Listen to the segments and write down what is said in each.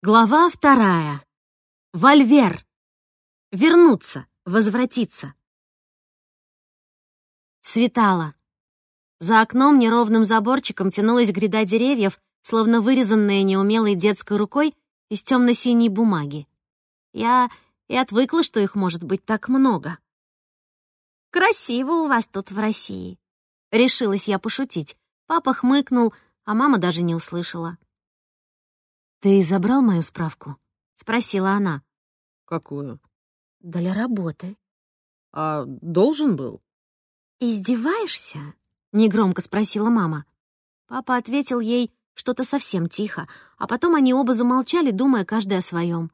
Глава вторая. Вольвер. Вернуться, возвратиться. Светало. За окном неровным заборчиком тянулась гряда деревьев, словно вырезанная неумелой детской рукой из темно-синей бумаги. Я и отвыкла, что их может быть так много. «Красиво у вас тут в России», — решилась я пошутить. Папа хмыкнул, а мама даже не услышала. «Ты забрал мою справку?» — спросила она. Какую? «Для работы». А должен был? «Издеваешься?» — негромко спросила мама. Папа ответил ей что-то совсем тихо, а потом они оба замолчали, думая каждый о своем.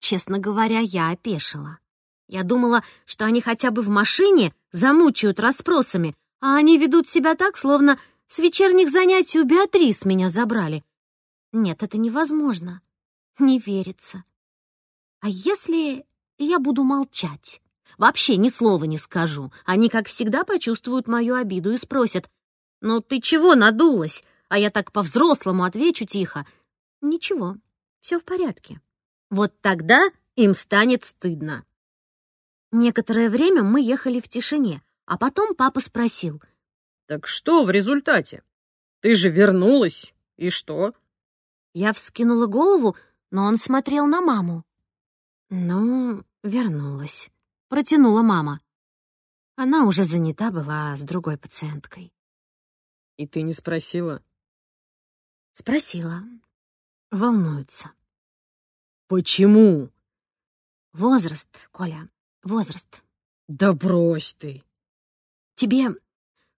Честно говоря, я опешила. Я думала, что они хотя бы в машине замучают расспросами, а они ведут себя так, словно с вечерних занятий у Беатрис меня забрали. Нет, это невозможно. Не верится. А если я буду молчать? Вообще ни слова не скажу. Они, как всегда, почувствуют мою обиду и спросят, «Ну ты чего надулась?» А я так по-взрослому отвечу тихо, «Ничего, все в порядке». Вот тогда им станет стыдно. Некоторое время мы ехали в тишине, а потом папа спросил, Так что в результате? Ты же вернулась. И что? Я вскинула голову, но он смотрел на маму. «Ну, вернулась», — протянула мама. Она уже занята была с другой пациенткой. И ты не спросила? Спросила. Волнуется. Почему? Возраст, Коля, возраст. Да брось ты. Тебе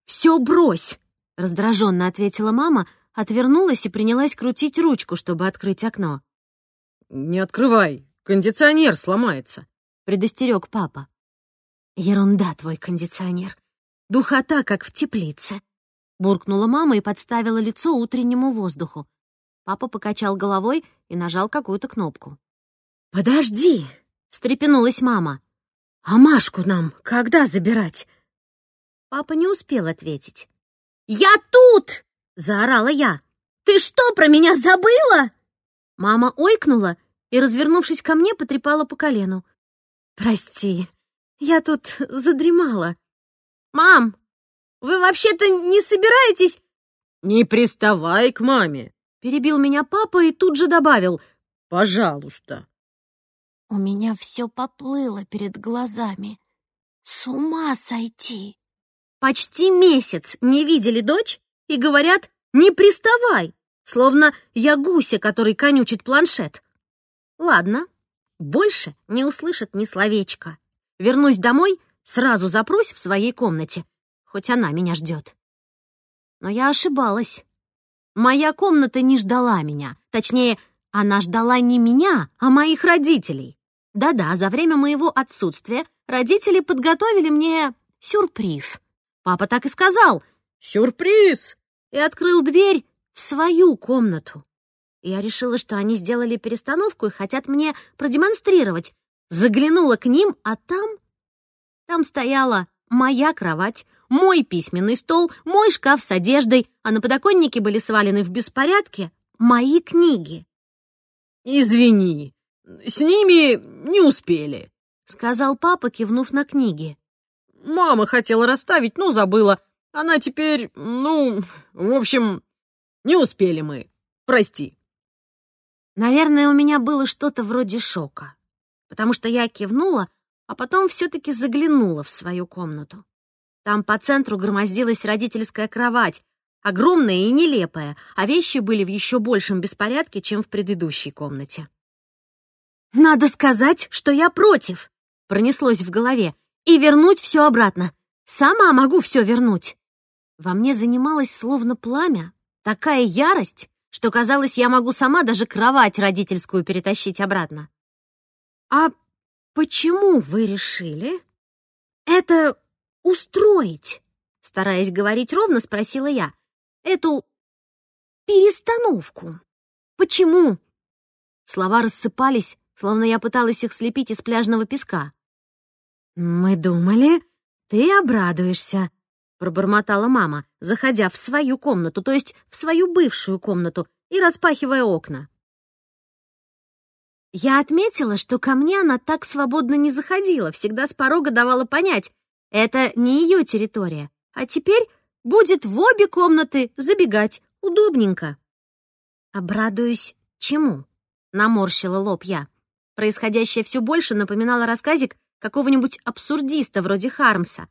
все брось, раздраженно ответила мама, отвернулась и принялась крутить ручку, чтобы открыть окно. Не открывай, кондиционер сломается. Предостерег папа. Ерунда твой кондиционер. Духота, как в теплице. Буркнула мама и подставила лицо утреннему воздуху. Папа покачал головой и нажал какую-то кнопку. «Подожди!» — встрепенулась мама. «А Машку нам когда забирать?» Папа не успел ответить. «Я тут!» — заорала я. «Ты что, про меня забыла?» Мама ойкнула и, развернувшись ко мне, потрепала по колену. «Прости, я тут задремала». «Мам, вы вообще-то не собираетесь...» Не приставай к маме, Перебил меня папа и тут же добавил. пожалуйста. У меня все поплыло перед глазами. С ума сойти. Почти месяц не видели дочь и говорят «не приставай», словно я гуся, который конючит планшет. Ладно, больше не услышат ни словечка. Вернусь домой, сразу запрусь в своей комнате, хоть она меня ждет. Но я ошибалась. Моя комната не ждала меня. Точнее, она ждала не меня, а моих родителей. Да-да, за время моего отсутствия родители подготовили мне сюрприз. Папа так и сказал Сюрприз! И открыл дверь в свою комнату. Я решила, что они сделали перестановку и хотят мне продемонстрировать. Заглянула к ним, а там... Там стояла моя кровать, мой письменный стол, мой шкаф с одеждой, а на подоконнике были свалены в беспорядке мои книги. Извини, с ними не успели. — сказал папа, кивнув на книги. Мама хотела расставить, но забыла. Она теперь, ну, в общем, не успели мы. Прости. Наверное, у меня было что-то вроде шока, потому что я кивнула, а потом все-таки заглянула в свою комнату. Там по центру громоздилась родительская кровать, огромная и нелепая, а вещи были в еще большем беспорядке, чем в предыдущей комнате. «Надо сказать, что я против», — пронеслось в голове, «и вернуть все обратно. Сама могу все вернуть». Во мне занималось словно пламя, такая ярость, что казалось, я могу сама даже кровать родительскую перетащить обратно. «А почему вы решили это устроить?» Стараясь говорить ровно, спросила я. «Эту перестановку. Почему?» Слова рассыпались, словно я пыталась их слепить из пляжного песка. «Мы думали, ты обрадуешься», — пробормотала мама, заходя в свою комнату, то есть в свою бывшую комнату, и распахивая окна. Я отметила, что ко мне она так свободно не заходила, всегда с порога давала понять, это не ее территория, а теперь будет в обе комнаты забегать, удобненько. Обрадуюсь чему? Наморщила лоб я. Происходящее все больше напоминало рассказик какого-нибудь абсурдиста вроде Хармса.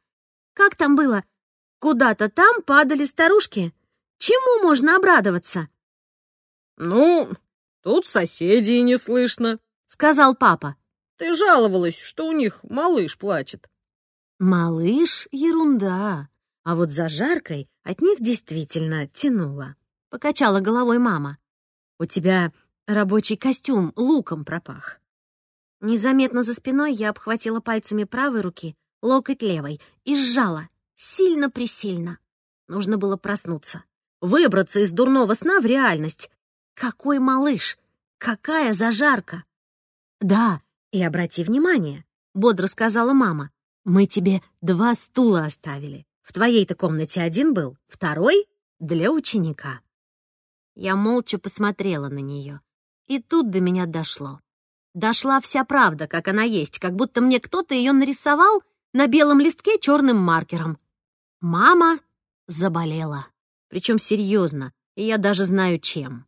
Как там было? Куда-то там падали старушки. Чему можно обрадоваться? «Ну, тут соседей не слышно», — сказал папа. «Ты жаловалась, что у них малыш плачет». Малыш — ерунда. А вот за жаркой от них действительно тянуло. Покачала головой мама. У тебя рабочий костюм луком пропах. Незаметно за спиной я обхватила пальцами правой руки, локоть левой и сжала, сильно-присильно. Нужно было проснуться, выбраться из дурного сна в реальность. Какой малыш! Какая зажарка! Да, и обрати внимание, бодро сказала мама, мы тебе два стула оставили. В твоей-то комнате один был, второй — для ученика. Я молча посмотрела на нее. И тут до меня дошло. Дошла вся правда, как она есть, как будто мне кто-то ее нарисовал на белом листке черным маркером. Мама заболела. Причем серьезно, и я даже знаю, чем.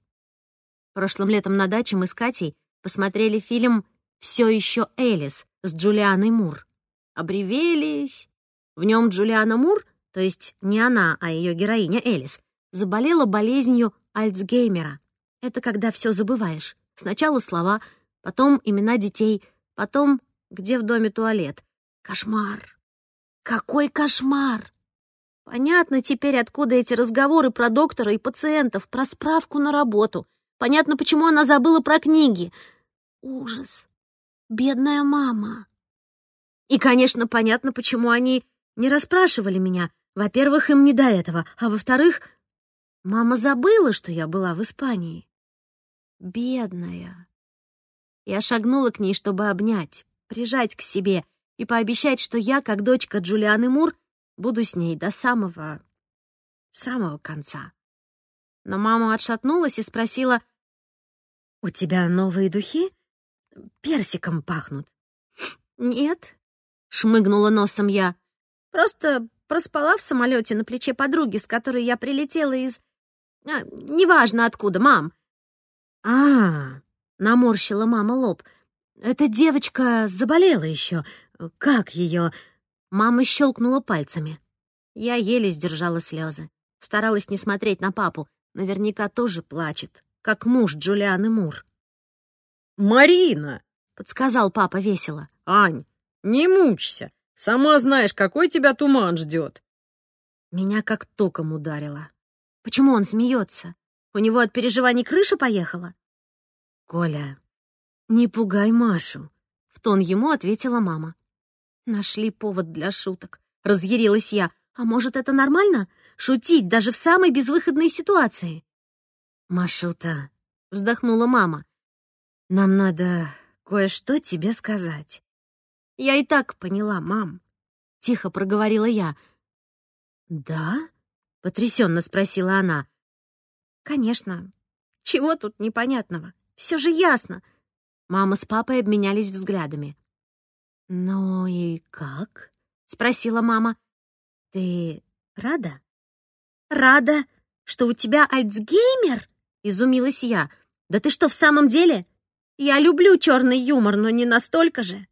Прошлым летом на даче мы с Катей посмотрели фильм «Все еще Элис» с Джулианой Мур. Обревелись. В нем Джулиана Мур, то есть не она, а ее героиня Элис, заболела болезнью Альцгеймера. Это когда все забываешь. Сначала слова, потом имена детей, потом где в доме туалет. Кошмар. Какой кошмар! Понятно теперь, откуда эти разговоры про доктора и пациентов, про справку на работу. Понятно, почему она забыла про книги. Ужас. Бедная мама. И, конечно, понятно, почему они не расспрашивали меня. Во-первых, им не до этого, а во-вторых, мама забыла, что я была в Испании. Бедная. Я шагнула к ней, чтобы обнять, прижать к себе и пообещать, что я, как дочка Джулианы Мур, буду с ней до самого... самого конца. Но мама отшатнулась и спросила, «У тебя новые духи? Персиком пахнут?» «Нет», — шмыгнула носом я. «Просто проспала в самолете на плече подруги, с которой я прилетела из... А, неважно откуда, мам». «А, наморщила мама лоб. Эта девочка заболела еще. Как ее? Мама щелкнула пальцами. Я еле сдержала слезы. Старалась не смотреть на папу. Наверняка тоже плачет, как муж Джулианы Мур. «Марина!» — подсказал папа весело. «Ань, не мучься. Сама знаешь, какой тебя туман ждет. Меня как током ударило. Почему он смеется? У него от переживаний крыша поехала? Коля, не пугай Машу, в тон ему ответила мама. Нашли повод для шуток. Разъярилась я. А может, это нормально? Шутить даже в самой безвыходной ситуации? Машута, вздохнула мама. Нам надо кое-что тебе сказать. Я и так поняла, мам. Тихо проговорила я. Да? Потрясенно спросила она. Конечно. Чего тут непонятного? Все же ясно. Мама с папой обменялись взглядами. «Ну и как?» — спросила мама. «Ты рада?» «Рада, что у тебя Альцгеймер?» — изумилась я. «Да ты что, в самом деле? Я люблю черный юмор, но не настолько же».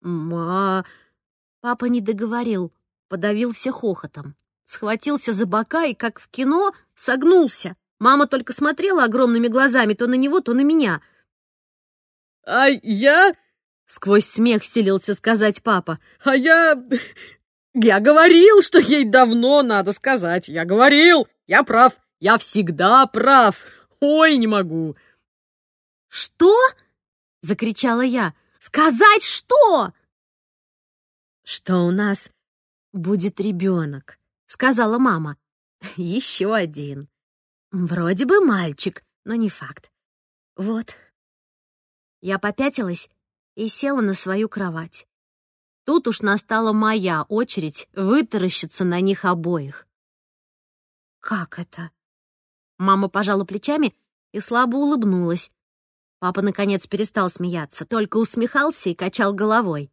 «Ма...» Папа не договорил, подавился хохотом. Схватился за бока и, как в кино, согнулся. Мама только смотрела огромными глазами то на него, то на меня. «А я...» Сквозь смех селился сказать папа. «А я... я говорил, что ей давно надо сказать. Я говорил, я прав, я всегда прав. Ой, не могу». «Что?» — закричала я. «Сказать что?» «Что у нас будет ребенок», — сказала мама. «Еще один. Вроде бы мальчик, но не факт. Вот». Я попятилась и села на свою кровать. Тут уж настала моя очередь вытаращиться на них обоих. «Как это?» Мама пожала плечами и слабо улыбнулась. Папа, наконец, перестал смеяться, только усмехался и качал головой.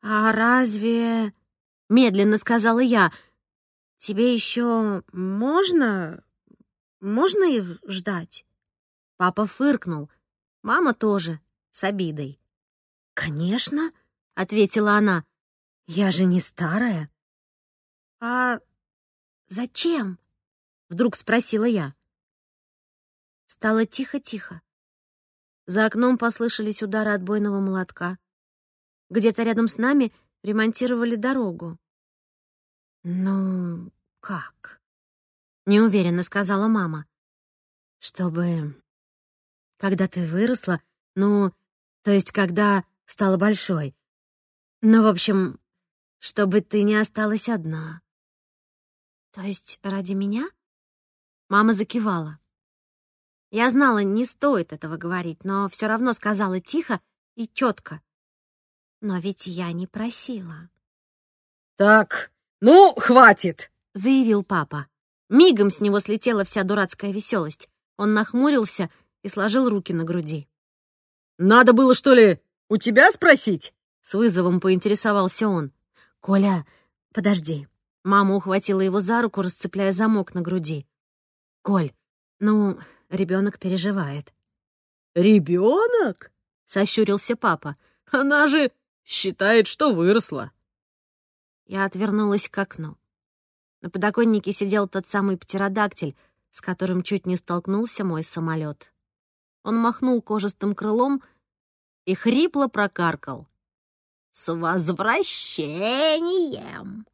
«А разве...» — медленно сказала я. «Тебе еще можно... можно их ждать?» Папа фыркнул. Мама тоже, с обидой. «Конечно», — ответила она. «Я же не старая». «А зачем?» — вдруг спросила я. Стало тихо-тихо. За окном послышались удары отбойного молотка. Где-то рядом с нами ремонтировали дорогу. «Ну, как?» — неуверенно сказала мама. «Чтобы... Когда ты выросла, ну, то есть когда стала большой. Ну, в общем, чтобы ты не осталась одна». «То есть ради меня?» Мама закивала. Я знала, не стоит этого говорить, но все равно сказала тихо и четко. Но ведь я не просила. «Так, ну, хватит!» — заявил папа. Мигом с него слетела вся дурацкая веселость. Он нахмурился и сложил руки на груди. «Надо было, что ли, у тебя спросить?» С вызовом поинтересовался он. «Коля, подожди». Мама ухватила его за руку, расцепляя замок на груди. «Коль, ну, Ребенок переживает. Ребенок? сощурился папа. Она же считает, что выросла. Я отвернулась к окну. На подоконнике сидел тот самый птеродактиль, с которым чуть не столкнулся мой самолет. Он махнул кожистым крылом и хрипло прокаркал. «С возвращением!»